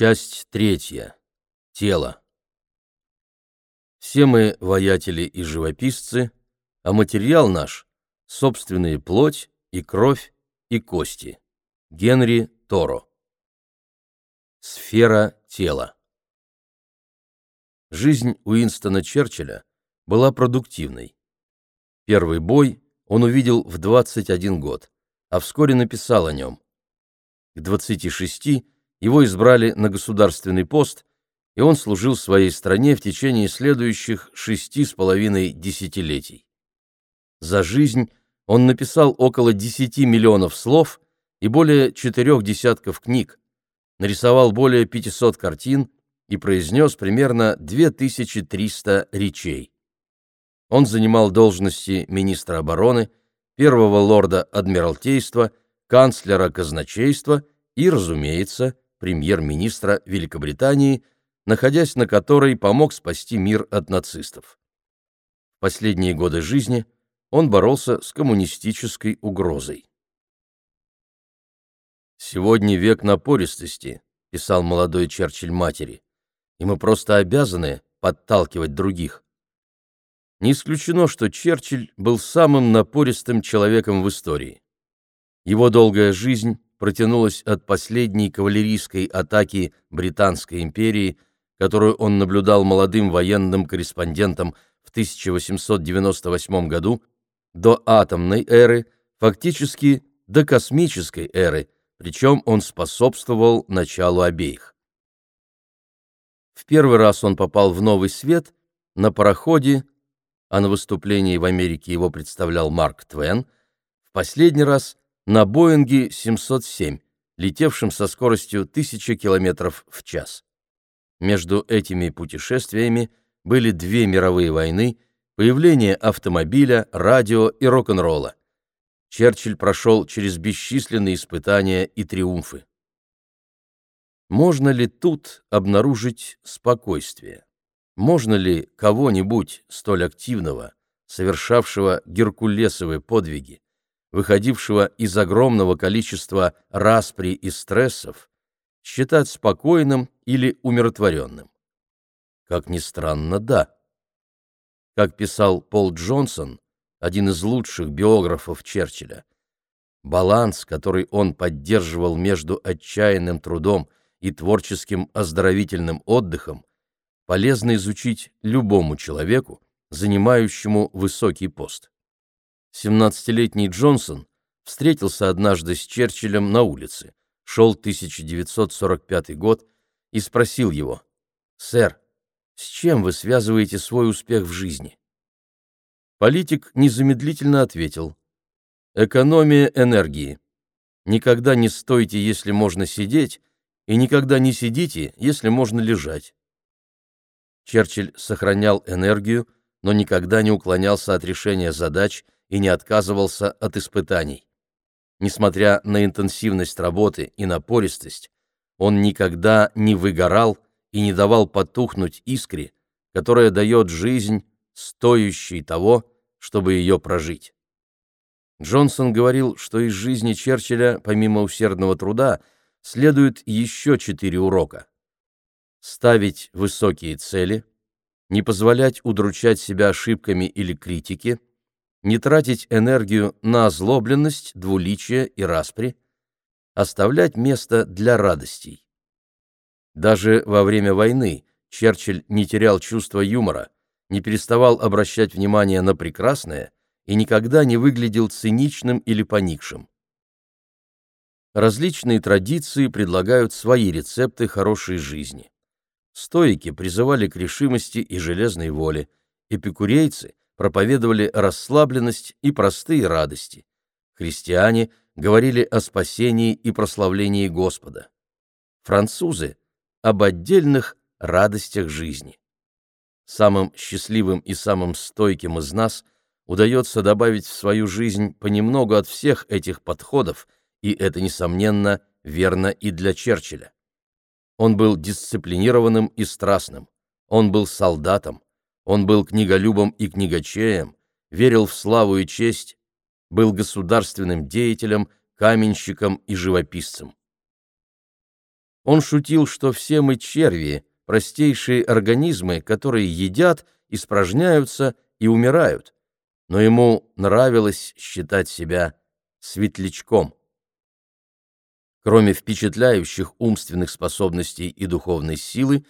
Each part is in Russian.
Часть третья. Тело. Все мы воятели и живописцы, а материал наш — собственные плоть и кровь и кости. Генри Торо. Сфера тела. Жизнь Уинстона Черчилля была продуктивной. Первый бой он увидел в 21 год, а вскоре написал о нем. К 26 его избрали на государственный пост, и он служил своей стране в течение следующих шести с половиной десятилетий. За жизнь он написал около 10 миллионов слов и более четырех десятков книг, нарисовал более 500 картин и произнес примерно 2300 речей. Он занимал должности министра обороны, первого лорда Адмиралтейства, канцлера казначейства и, разумеется, премьер-министра Великобритании, находясь на которой помог спасти мир от нацистов. В последние годы жизни он боролся с коммунистической угрозой. «Сегодня век напористости», — писал молодой Черчилль матери, «и мы просто обязаны подталкивать других». Не исключено, что Черчилль был самым напористым человеком в истории. Его долгая жизнь протянулась от последней кавалерийской атаки Британской империи, которую он наблюдал молодым военным корреспондентом в 1898 году, до атомной эры, фактически до космической эры, причем он способствовал началу обеих. В первый раз он попал в новый свет на пароходе, а на выступлении в Америке его представлял Марк Твен, в последний раз на Боинге 707, летевшем со скоростью 1000 км в час. Между этими путешествиями были две мировые войны, появление автомобиля, радио и рок-н-ролла. Черчилль прошел через бесчисленные испытания и триумфы. Можно ли тут обнаружить спокойствие? Можно ли кого-нибудь столь активного, совершавшего геркулесовые подвиги, выходившего из огромного количества распри и стрессов, считать спокойным или умиротворенным? Как ни странно, да. Как писал Пол Джонсон, один из лучших биографов Черчилля, баланс, который он поддерживал между отчаянным трудом и творческим оздоровительным отдыхом, полезно изучить любому человеку, занимающему высокий пост. 17-летний Джонсон встретился однажды с Черчиллем на улице, шел 1945 год, и спросил его, «Сэр, с чем вы связываете свой успех в жизни?» Политик незамедлительно ответил, «Экономия энергии. Никогда не стойте, если можно сидеть, и никогда не сидите, если можно лежать». Черчилль сохранял энергию, но никогда не уклонялся от решения задач и не отказывался от испытаний. Несмотря на интенсивность работы и напористость, он никогда не выгорал и не давал потухнуть искре, которая дает жизнь, стоящей того, чтобы ее прожить. Джонсон говорил, что из жизни Черчилля, помимо усердного труда, следует еще четыре урока. Ставить высокие цели, не позволять удручать себя ошибками или критике, не тратить энергию на озлобленность, двуличие и распри, оставлять место для радостей. Даже во время войны Черчилль не терял чувства юмора, не переставал обращать внимание на прекрасное и никогда не выглядел циничным или поникшим. Различные традиции предлагают свои рецепты хорошей жизни. Стоики призывали к решимости и железной воле, эпикурейцы проповедовали расслабленность и простые радости. Христиане говорили о спасении и прославлении Господа. Французы — об отдельных радостях жизни. Самым счастливым и самым стойким из нас удается добавить в свою жизнь понемногу от всех этих подходов, и это, несомненно, верно и для Черчилля. Он был дисциплинированным и страстным, он был солдатом, он был книголюбом и книгачеем, верил в славу и честь, был государственным деятелем, каменщиком и живописцем. Он шутил, что все мы черви, простейшие организмы, которые едят, испражняются и умирают. Но ему нравилось считать себя светлячком. Кроме впечатляющих умственных способностей и духовной силы,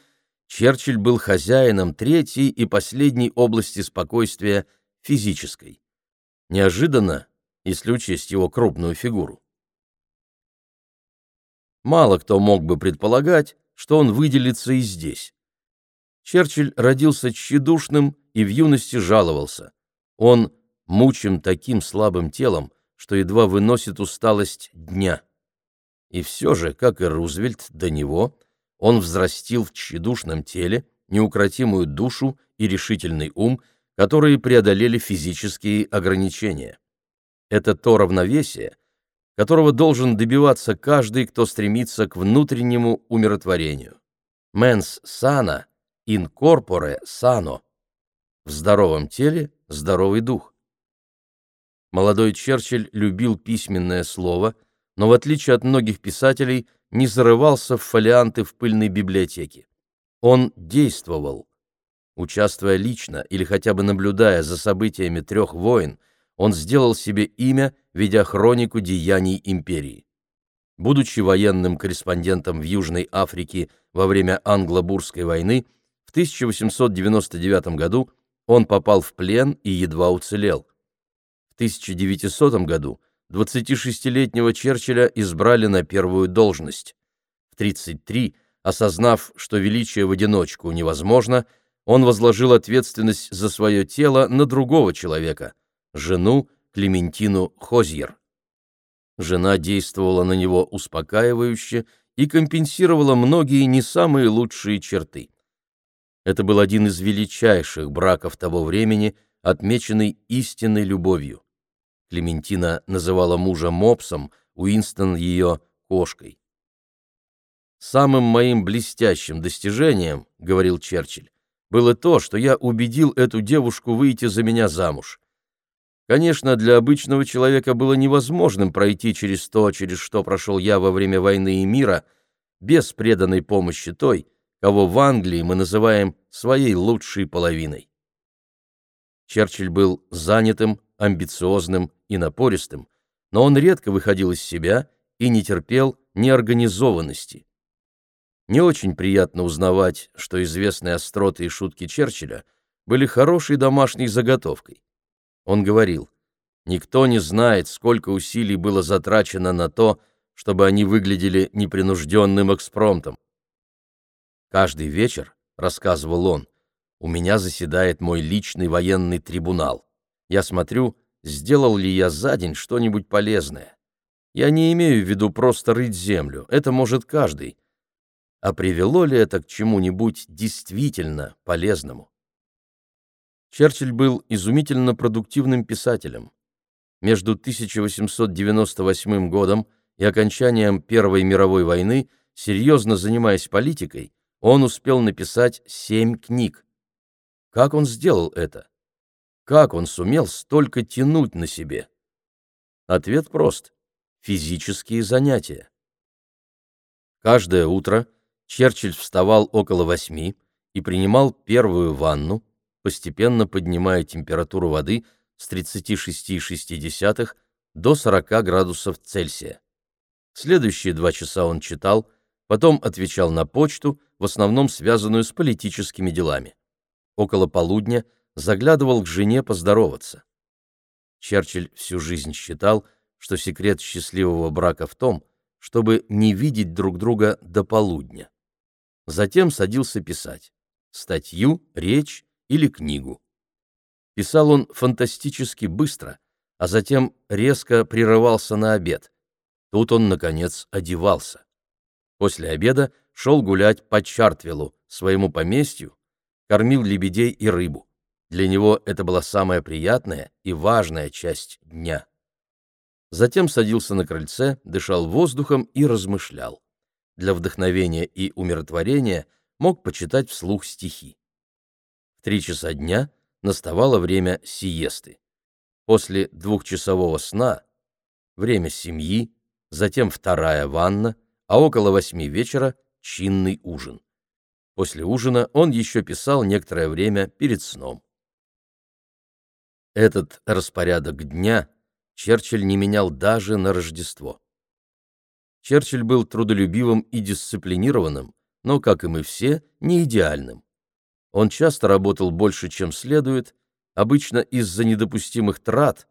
Черчилль был хозяином третьей и последней области спокойствия – физической. Неожиданно, если учесть его крупную фигуру. Мало кто мог бы предполагать, что он выделится и здесь. Черчилль родился тщедушным и в юности жаловался. Он мучим таким слабым телом, что едва выносит усталость дня. И все же, как и Рузвельт до него, он взрастил в тщедушном теле неукротимую душу и решительный ум, которые преодолели физические ограничения. Это то равновесие, которого должен добиваться каждый, кто стремится к внутреннему умиротворению. Mens sana in corpore sano. В здоровом теле здоровый дух. Молодой Черчилль любил письменное слово, но в отличие от многих писателей не зарывался в фолианты в пыльной библиотеке. Он действовал. Участвуя лично или хотя бы наблюдая за событиями трех войн, он сделал себе имя, ведя хронику деяний империи. Будучи военным корреспондентом в Южной Африке во время Англо-Бурской войны, в 1899 году он попал в плен и едва уцелел. В 1900 году 26-летнего Черчилля избрали на первую должность. В 33, осознав, что величие в одиночку невозможно, он возложил ответственность за свое тело на другого человека, жену Клементину Хозьер. Жена действовала на него успокаивающе и компенсировала многие не самые лучшие черты. Это был один из величайших браков того времени, отмеченный истинной любовью. Клементина называла мужа мопсом, Уинстон ее кошкой. «Самым моим блестящим достижением, — говорил Черчилль, — было то, что я убедил эту девушку выйти за меня замуж. Конечно, для обычного человека было невозможным пройти через то, через что прошел я во время войны и мира, без преданной помощи той, кого в Англии мы называем своей лучшей половиной. Черчилль был занятым, амбициозным и напористым, но он редко выходил из себя и не терпел неорганизованности. Не очень приятно узнавать, что известные остроты и шутки Черчилля были хорошей домашней заготовкой. Он говорил, «Никто не знает, сколько усилий было затрачено на то, чтобы они выглядели непринужденным экспромтом. Каждый вечер, — рассказывал он, — у меня заседает мой личный военный трибунал. Я смотрю, сделал ли я за день что-нибудь полезное. Я не имею в виду просто рыть землю, это может каждый. А привело ли это к чему-нибудь действительно полезному? Черчилль был изумительно продуктивным писателем. Между 1898 годом и окончанием Первой мировой войны, серьезно занимаясь политикой, он успел написать семь книг. Как он сделал это? Как он сумел столько тянуть на себе? Ответ прост – физические занятия. Каждое утро Черчилль вставал около восьми и принимал первую ванну, постепенно поднимая температуру воды с 36,6 до 40 градусов Цельсия. Следующие два часа он читал, потом отвечал на почту, в основном связанную с политическими делами. Около полудня – заглядывал к жене поздороваться. Черчилль всю жизнь считал, что секрет счастливого брака в том, чтобы не видеть друг друга до полудня. Затем садился писать статью, речь или книгу. Писал он фантастически быстро, а затем резко прерывался на обед. Тут он, наконец, одевался. После обеда шел гулять по Чартвиллу, своему поместью, кормил лебедей и рыбу. Для него это была самая приятная и важная часть дня. Затем садился на крыльце, дышал воздухом и размышлял. Для вдохновения и умиротворения мог почитать вслух стихи. В три часа дня наставало время сиесты. После двухчасового сна — время семьи, затем вторая ванна, а около восьми вечера чинный ужин. После ужина он еще писал некоторое время перед сном. Этот распорядок дня Черчилль не менял даже на Рождество. Черчилль был трудолюбивым и дисциплинированным, но, как и мы все, не идеальным. Он часто работал больше, чем следует, обычно из-за недопустимых трат,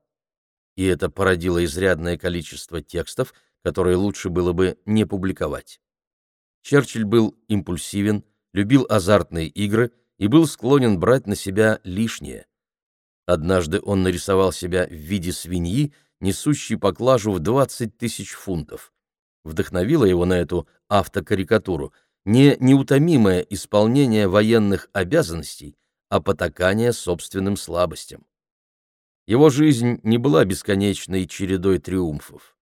и это породило изрядное количество текстов, которые лучше было бы не публиковать. Черчилль был импульсивен, любил азартные игры и был склонен брать на себя лишнее. Однажды он нарисовал себя в виде свиньи, несущей поклажу в 20 тысяч фунтов. Вдохновило его на эту автокарикатуру не неутомимое исполнение военных обязанностей, а потакание собственным слабостям. Его жизнь не была бесконечной чередой триумфов.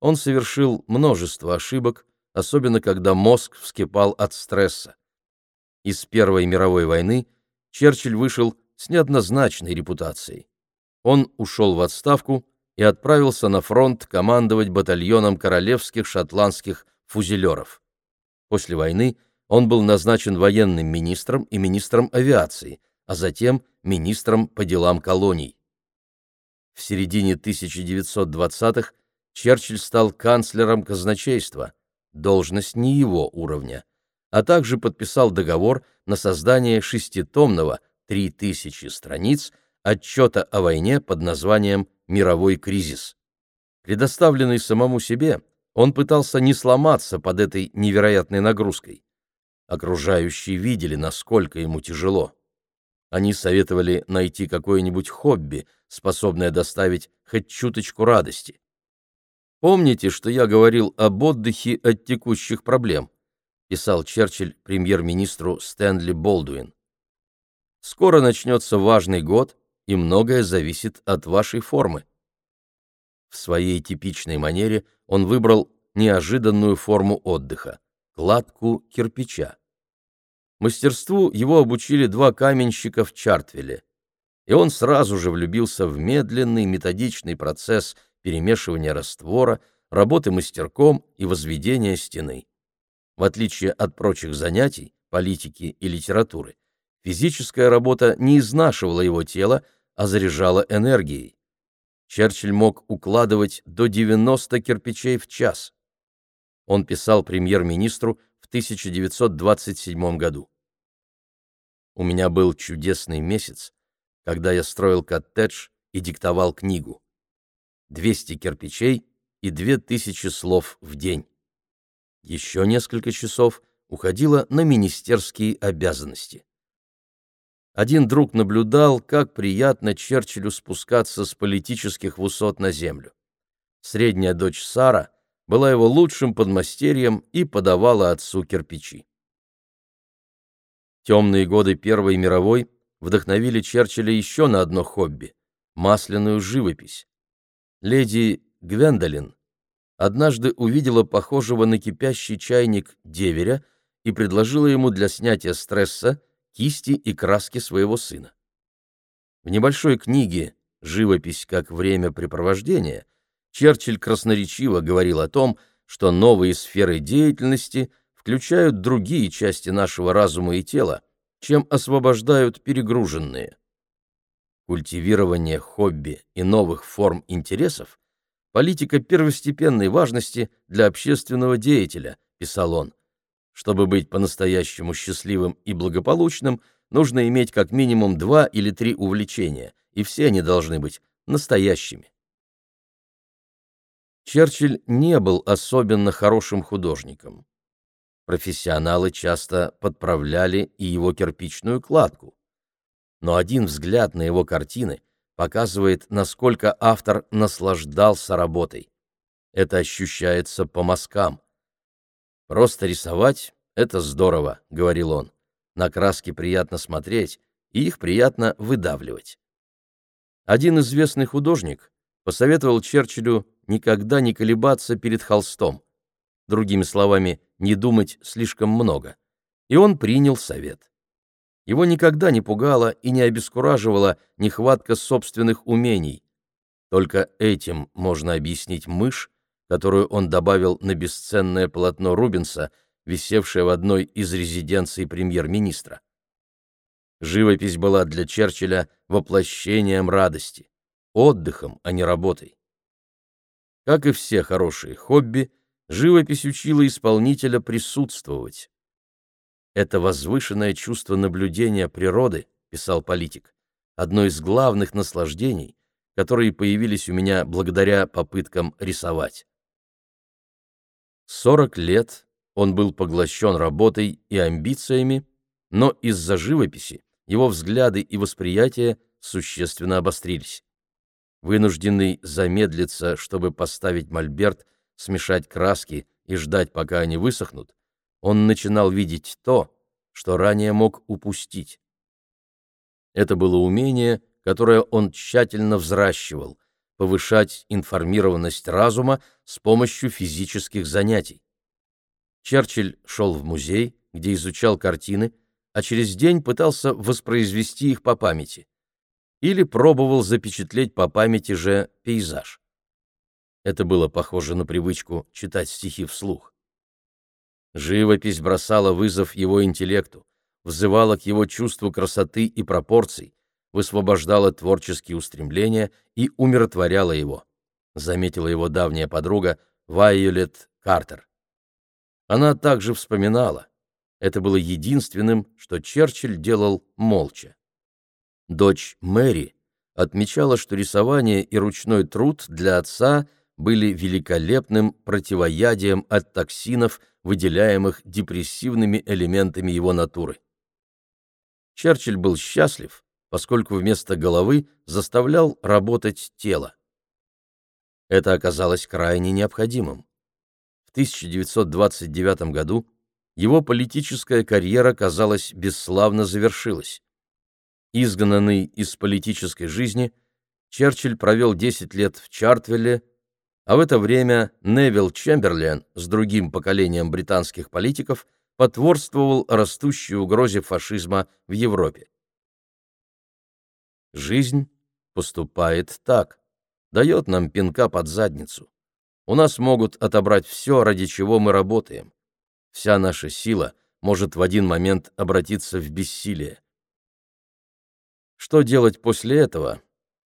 Он совершил множество ошибок, особенно когда мозг вскипал от стресса. Из Первой мировой войны Черчилль вышел с неоднозначной репутацией. Он ушел в отставку и отправился на фронт командовать батальоном королевских шотландских фузелеров. После войны он был назначен военным министром и министром авиации, а затем министром по делам колоний. В середине 1920-х Черчилль стал канцлером казначейства, должность не его уровня, а также подписал договор на создание шеститомного 3000 страниц отчета о войне под названием «Мировой кризис». Предоставленный самому себе, он пытался не сломаться под этой невероятной нагрузкой. Окружающие видели, насколько ему тяжело. Они советовали найти какое-нибудь хобби, способное доставить хоть чуточку радости. «Помните, что я говорил об отдыхе от текущих проблем?» писал Черчилль премьер-министру Стэнли Болдуин. Скоро начнется важный год, и многое зависит от вашей формы. В своей типичной манере он выбрал неожиданную форму отдыха — кладку кирпича. Мастерству его обучили два каменщика в Чартвилле, и он сразу же влюбился в медленный методичный процесс перемешивания раствора, работы мастерком и возведения стены. В отличие от прочих занятий, политики и литературы, Физическая работа не изнашивала его тело, а заряжала энергией. Черчилль мог укладывать до 90 кирпичей в час. Он писал премьер-министру в 1927 году. «У меня был чудесный месяц, когда я строил коттедж и диктовал книгу. 200 кирпичей и 2000 слов в день. Еще несколько часов уходило на министерские обязанности. Один друг наблюдал, как приятно Черчиллю спускаться с политических высот на землю. Средняя дочь Сара была его лучшим подмастерьем и подавала отцу кирпичи. Темные годы Первой мировой вдохновили Черчилля еще на одно хобби — масляную живопись. Леди Гвендолин однажды увидела похожего на кипящий чайник деверя и предложила ему для снятия стресса кисти и краски своего сына. В небольшой книге «Живопись как времяпрепровождение» Черчилль красноречиво говорил о том, что новые сферы деятельности включают другие части нашего разума и тела, чем освобождают перегруженные. Культивирование хобби и новых форм интересов – политика первостепенной важности для общественного деятеля, писал он, чтобы быть по-настоящему счастливым и благополучным, нужно иметь как минимум два или три увлечения, и все они должны быть настоящими. Черчилль не был особенно хорошим художником. Профессионалы часто подправляли и его кирпичную кладку. Но один взгляд на его картины показывает, насколько автор наслаждался работой. Это ощущается по мазкам. «Просто рисовать — это здорово», — говорил он. «На краски приятно смотреть, и их приятно выдавливать». Один известный художник посоветовал Черчиллю никогда не колебаться перед холстом, другими словами, не думать слишком много, и он принял совет. Его никогда не пугала и не обескураживала нехватка собственных умений. Только этим можно объяснить мышь, которую он добавил на бесценное полотно Рубенса висевшая в одной из резиденций премьер-министра. Живопись была для Черчилля воплощением радости, отдыхом, а не работой. Как и все хорошие хобби, живопись учила исполнителя присутствовать. «Это возвышенное чувство наблюдения природы», — писал политик, — «одно из главных наслаждений, которые появились у меня благодаря попыткам рисовать». Сорок лет он был поглощен работой и амбициями, но из-за живописи его взгляды и восприятие существенно обострились. Вынужденный замедлиться, чтобы поставить мольберт, смешать краски и ждать, пока они высохнут, он начинал видеть то, что ранее мог упустить. Это было умение, которое он тщательно взращивал, повышать информированность разума с помощью физических занятий. Черчилль шел в музей, где изучал картины, а через день пытался воспроизвести их по памяти. Или пробовал запечатлеть по памяти же пейзаж. Это было похоже на привычку читать стихи вслух. Живопись бросала вызов его интеллекту, взывала к его чувству красоты и пропорций, высвобождала творческие устремления и умиротворяла его, заметила его давняя подруга Вайолет Картер. Она также вспоминала, это было единственным, что Черчилль делал молча. Дочь Мэри отмечала, что рисование и ручной труд для отца были великолепным противоядием от токсинов, выделяемых депрессивными элементами его натуры. Черчилль был счастлив, поскольку вместо головы заставлял работать тело. Это оказалось крайне необходимым. В 1929 году его политическая карьера, казалось, бесславно завершилась. Изгнанный из политической жизни, Черчилль провел 10 лет в Чартвилле, а в это время Невилл Чемберлен с другим поколением британских политиков потворствовал растущей угрозе фашизма в Европе. Жизнь поступает так, дает нам пинка под задницу. У нас могут отобрать все, ради чего мы работаем. Вся наша сила может в один момент обратиться в бессилие. Что делать после этого?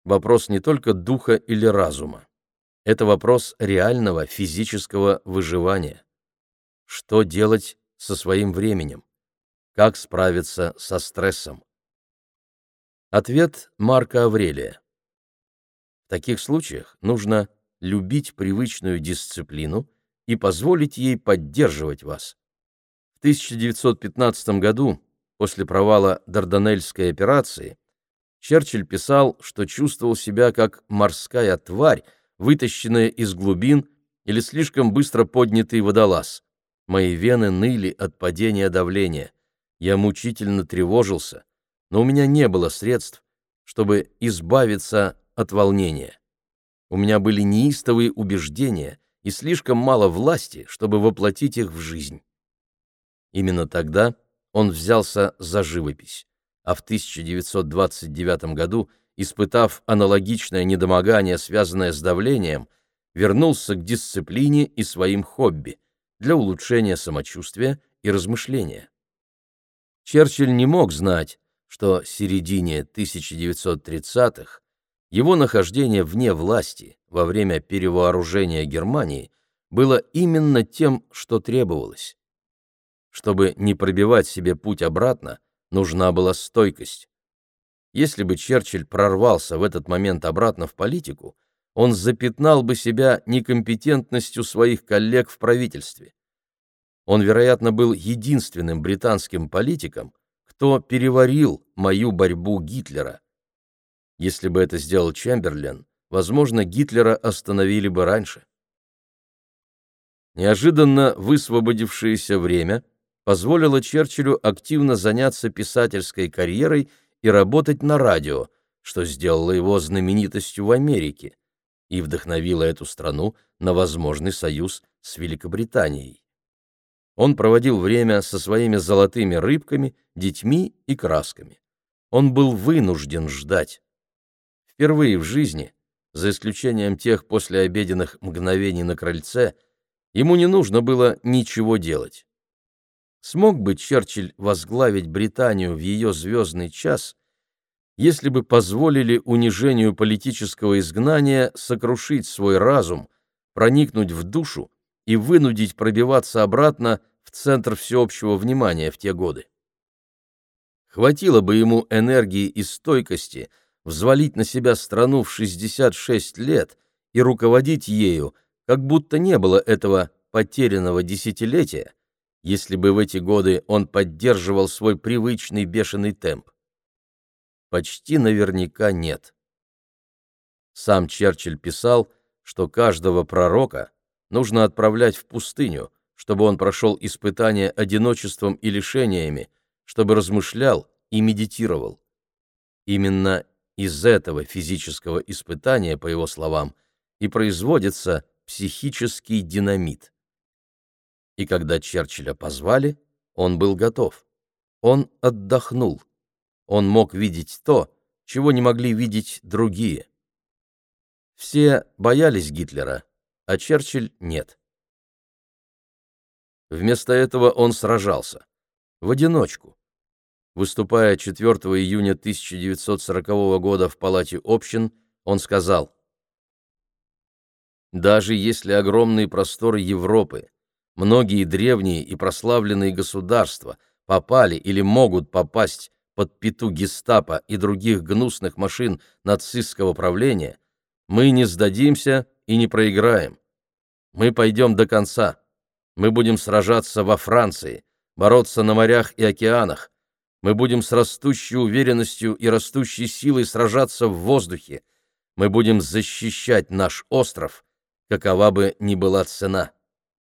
Вопрос не только духа или разума. Это вопрос реального физического выживания. Что делать со своим временем? Как справиться со стрессом? Ответ Марка Аврелия. В таких случаях нужно любить привычную дисциплину и позволить ей поддерживать вас. В 1915 году, после провала Дарданельской операции, Черчилль писал, что чувствовал себя как морская тварь, вытащенная из глубин или слишком быстро поднятый водолаз. Мои вены ныли от падения давления. Я мучительно тревожился, но у меня не было средств, чтобы избавиться от волнения. У меня были неистовые убеждения и слишком мало власти, чтобы воплотить их в жизнь. Именно тогда он взялся за живопись, а в 1929 году, испытав аналогичное недомогание, связанное с давлением, вернулся к дисциплине и своим хобби для улучшения самочувствия и размышления. Черчилль не мог знать, что середине 1930-х его нахождение вне власти во время перевооружения Германии было именно тем, что требовалось. Чтобы не пробивать себе путь обратно, нужна была стойкость. Если бы Черчилль прорвался в этот момент обратно в политику, он запятнал бы себя некомпетентностью своих коллег в правительстве. Он, вероятно, был единственным британским политиком, кто переварил мою борьбу Гитлера, если бы это сделал Чемберлен, возможно, Гитлера остановили бы раньше. Неожиданно высвободившееся время позволило Черчиллю активно заняться писательской карьерой и работать на радио, что сделало его знаменитостью в Америке и вдохновило эту страну на возможный союз с Великобританией. Он проводил время со своими золотыми рыбками, детьми и красками. Он был вынужден ждать. Впервые в жизни, за исключением тех послеобеденных мгновений на крыльце, ему не нужно было ничего делать. смог бы Черчилль возглавить Британию в ее звездный час, если бы позволили унижению политического изгнания сокрушить свой разум, проникнуть в душу и вынудить пробиваться обратно в центр всеобщего внимания в те годы. Хватило бы ему энергии и стойкости взвалить на себя страну в 66 лет и руководить ею, как будто не было этого потерянного десятилетия, если бы в эти годы он поддерживал свой привычный бешеный темп. Почти наверняка нет. Сам Черчилль писал, что каждого пророка нужно отправлять в пустыню, чтобы он прошел испытания одиночеством и лишениями, чтобы размышлял и медитировал. Именно из этого физического испытания, по его словам, и производится психический динамит и когда Черчилля позвали, он был готов. Он отдохнул. Он мог видеть то, чего не могли видеть другие. Все боялись Гитлера, а Черчилль нет. Вместо этого он сражался. В одиночку. Выступая 4 июня 1940 года в Палате общин, он сказал, «Даже если огромные просторы Европы Многие древние и прославленные государства попали или могут попасть под пету гестапо и других гнусных машин нацистского правления, мы не сдадимся и не проиграем. Мы пойдем до конца. Мы будем сражаться во Франции, бороться на морях и океанах. Мы будем с растущей уверенностью и растущей силой сражаться в воздухе. Мы будем защищать наш остров, какова бы ни была цена.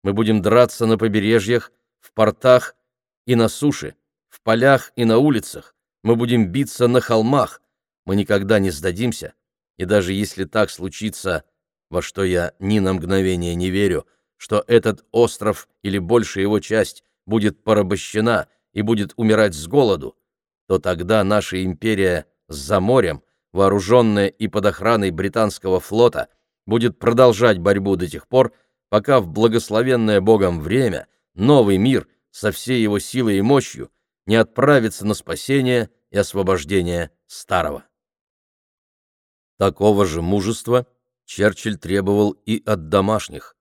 Мы будем драться на побережьях, в портах и на суше, в полях и на улицах. Мы будем биться на холмах. Мы никогда не сдадимся. И даже если так случится, во что я ни на мгновение не верю, что этот остров или большая его часть будет порабощена и будет умирать с голоду, то тогда наша империя за морем, вооруженная и под охраной британского флота, будет продолжать борьбу до тех пор, пока в благословенное Богом время новый мир со всей его силой и мощью не отправится на спасение и освобождение старого. Такого же мужества Черчилль требовал и от домашних.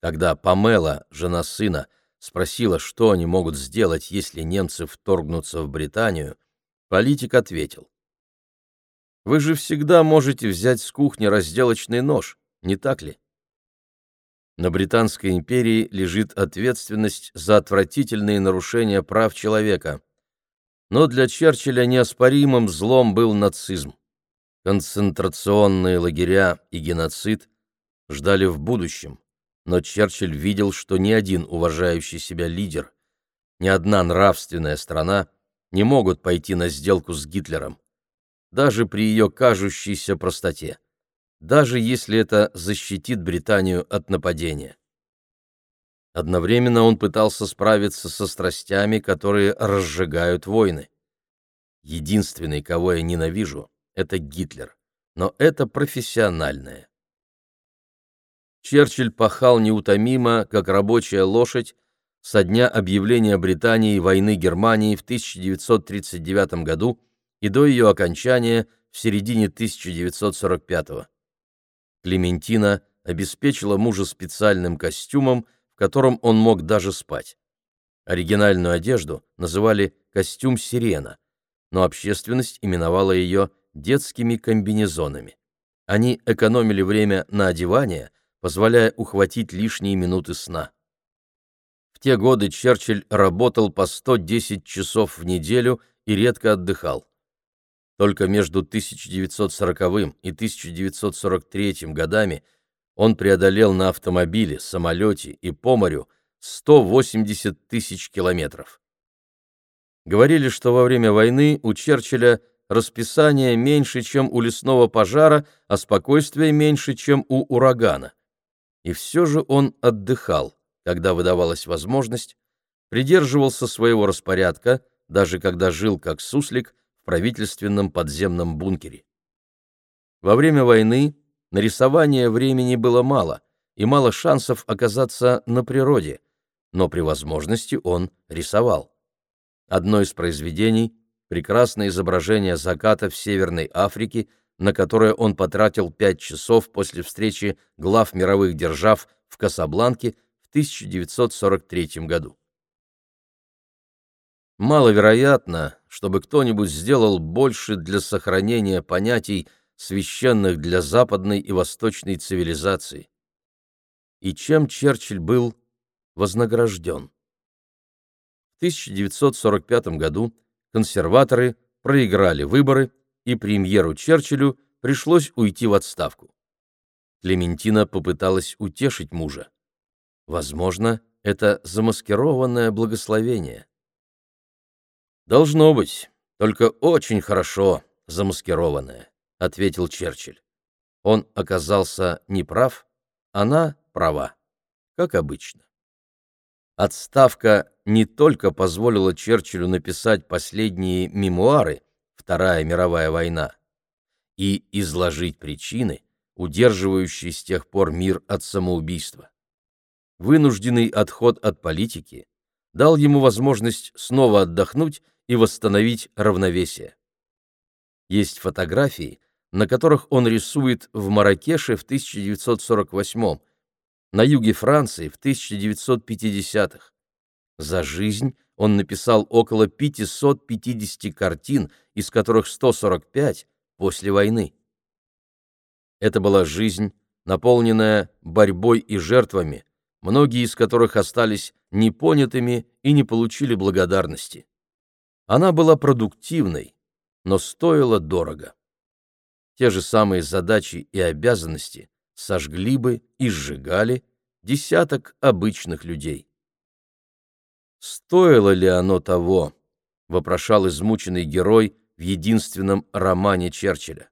Когда Памела, жена сына, спросила, что они могут сделать, если немцы вторгнутся в Британию, политик ответил. «Вы же всегда можете взять с кухни разделочный нож, не так ли? На Британской империи лежит ответственность за отвратительные нарушения прав человека. Но для Черчилля неоспоримым злом был нацизм. Концентрационные лагеря и геноцид ждали в будущем, но Черчилль видел, что ни один уважающий себя лидер, ни одна нравственная страна не могут пойти на сделку с Гитлером, даже при ее кажущейся простоте даже если это защитит Британию от нападения. Одновременно он пытался справиться со страстями, которые разжигают войны. Единственный, кого я ненавижу, это Гитлер, но это профессиональное. Черчилль пахал неутомимо, как рабочая лошадь, со дня объявления Британии войны Германии в 1939 году и до ее окончания в середине 1945 года. Клементина обеспечила мужа специальным костюмом, в котором он мог даже спать. Оригинальную одежду называли «костюм сирена», но общественность именовала ее детскими комбинезонами. Они экономили время на одевание, позволяя ухватить лишние минуты сна. В те годы Черчилль работал по 110 часов в неделю и редко отдыхал. Только между 1940 и 1943 годами он преодолел на автомобиле, самолете и по морю 180 тысяч километров. Говорили, что во время войны у Черчилля расписание меньше, чем у лесного пожара, а спокойствие меньше, чем у урагана. И все же он отдыхал, когда выдавалась возможность, придерживался своего распорядка, даже когда жил как суслик, правительственном подземном бункере. Во время войны на рисование времени было мало, и мало шансов оказаться на природе, но при возможности он рисовал. Одно из произведений — прекрасное изображение заката в Северной Африке, на которое он потратил пять часов после встречи глав мировых держав в Касабланке в 1943 году. Маловероятно, чтобы кто-нибудь сделал больше для сохранения понятий, священных для западной и восточной цивилизации. И чем Черчилль был вознагражден? В 1945 году консерваторы проиграли выборы, и премьеру Черчиллю пришлось уйти в отставку. Клементина попыталась утешить мужа. Возможно, это замаскированное благословение. «Должно быть, только очень хорошо замаскированное», — ответил Черчилль. Он оказался неправ, она права, как обычно. Отставка не только позволила Черчиллю написать последние мемуары «Вторая мировая война» и изложить причины, удерживающие с тех пор мир от самоубийства. Вынужденный отход от политики дал ему возможность снова отдохнуть и восстановить равновесие. Есть фотографии, на которых он рисует в Маракеше в 1948 на юге Франции в 1950-х. За жизнь он написал около 550 картин, из которых 145 после войны. Это была жизнь, наполненная борьбой и жертвами, многие из которых остались непонятыми и не получили благодарности. Она была продуктивной, но стоила дорого. Те же самые задачи и обязанности сожгли бы и сжигали десяток обычных людей. «Стоило ли оно того?» — вопрошал измученный герой в единственном романе Черчилля.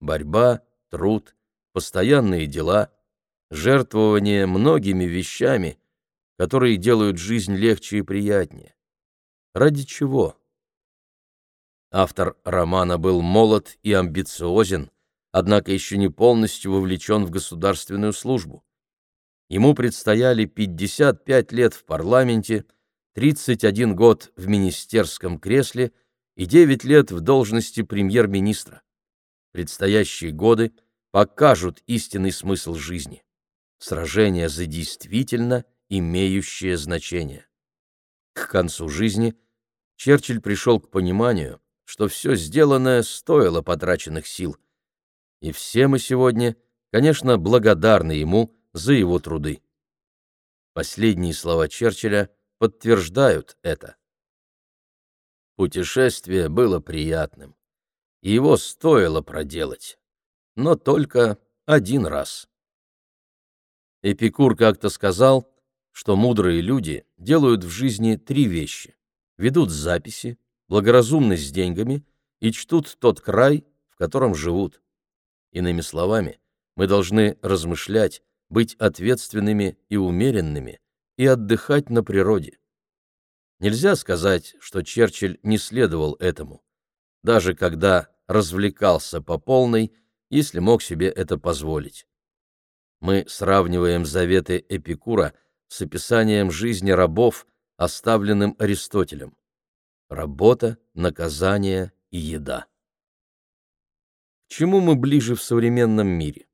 «Борьба, труд, постоянные дела, жертвование многими вещами, которые делают жизнь легче и приятнее. Ради чего?» Автор романа был молод и амбициозен, однако еще не полностью вовлечен в государственную службу. Ему предстояли 55 лет в парламенте, 31 год в министерском кресле и 9 лет в должности премьер-министра. Предстоящие годы покажут истинный смысл жизни. Сражение за действительно имеющее значение. К концу жизни Черчилль пришел к пониманию, что все сделанное стоило потраченных сил. И все мы сегодня, конечно, благодарны ему за его труды. Последние слова Черчилля подтверждают это. Путешествие было приятным, его стоило проделать, но только один раз. Эпикур как-то сказал, что мудрые люди делают в жизни три вещи — ведут записи, благоразумны с деньгами и чтут тот край, в котором живут. Иными словами, мы должны размышлять, быть ответственными и умеренными и отдыхать на природе. Нельзя сказать, что Черчилль не следовал этому, даже когда развлекался по полной, если мог себе это позволить. Мы сравниваем заветы Эпикура с описанием жизни рабов, оставленным Аристотелем работа, наказание и еда. Чему мы ближе в современном мире?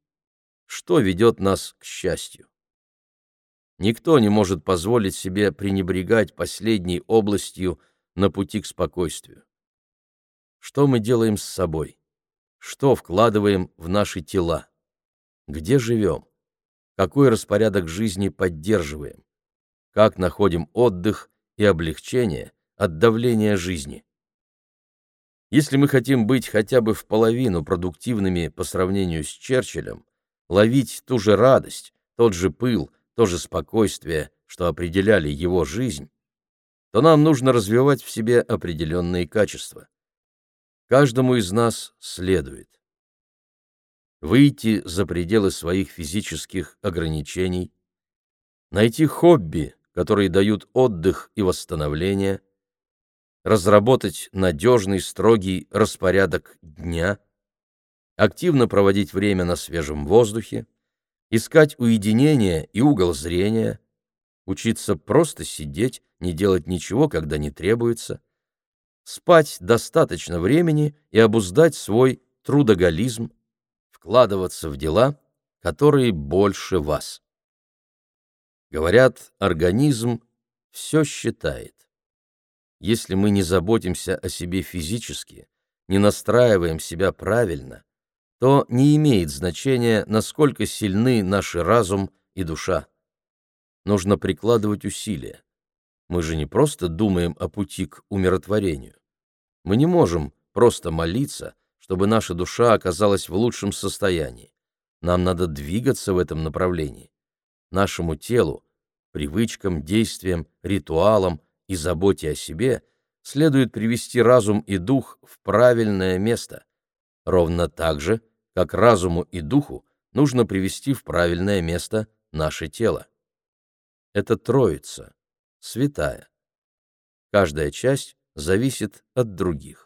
Что ведет нас к счастью? Никто не может позволить себе пренебрегать последней областью на пути к спокойствию. Что мы делаем с собой? Что вкладываем в наши тела? Где живем? Какой распорядок жизни поддерживаем? Как находим отдых и облегчение от давления жизни. Если мы хотим быть хотя бы в половину продуктивными по сравнению с Черчиллем, ловить ту же радость, тот же пыл, то же спокойствие, что определяли его жизнь, то нам нужно развивать в себе определенные качества. Каждому из нас следует выйти за пределы своих физических ограничений, найти хобби, которые дают отдых и восстановление, разработать надежный, строгий распорядок дня, активно проводить время на свежем воздухе, искать уединение и угол зрения, учиться просто сидеть, не делать ничего, когда не требуется, спать достаточно времени и обуздать свой трудоголизм, вкладываться в дела, которые больше вас. Говорят, организм все считает. Если мы не заботимся о себе физически, не настраиваем себя правильно, то не имеет значения, насколько сильны наши разум и душа. Нужно прикладывать усилия. Мы же не просто думаем о пути к умиротворению. Мы не можем просто молиться, чтобы наша душа оказалась в лучшем состоянии. Нам надо двигаться в этом направлении. Нашему телу, привычкам, действиям, ритуалам и заботе о себе следует привести разум и дух в правильное место, ровно так же, как разуму и духу нужно привести в правильное место наше тело. Это Троица, святая. Каждая часть зависит от других.